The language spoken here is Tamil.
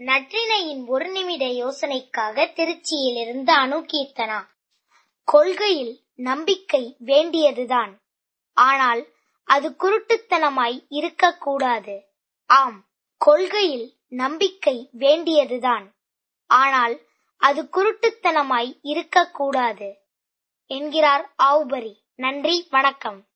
நற்றினையின் ஒரு நிமிட யோசனைக்காக திருச்சியிலிருந்து அணுகீர்த்தனா. கொள்கையில் நம்பிக்கை வேண்டியதுதான். ஆனால் அது குருட்டுத்தனமாய் இருக்கக்கூடாது. ஆம் கொள்கையில் நம்பிக்கை வேண்டியதுதான். ஆனால் அது குருட்டுத்தனமாய் இருக்கக்கூடாது. என்கிறார் ஆவுபரி. நன்றி வணக்கம்.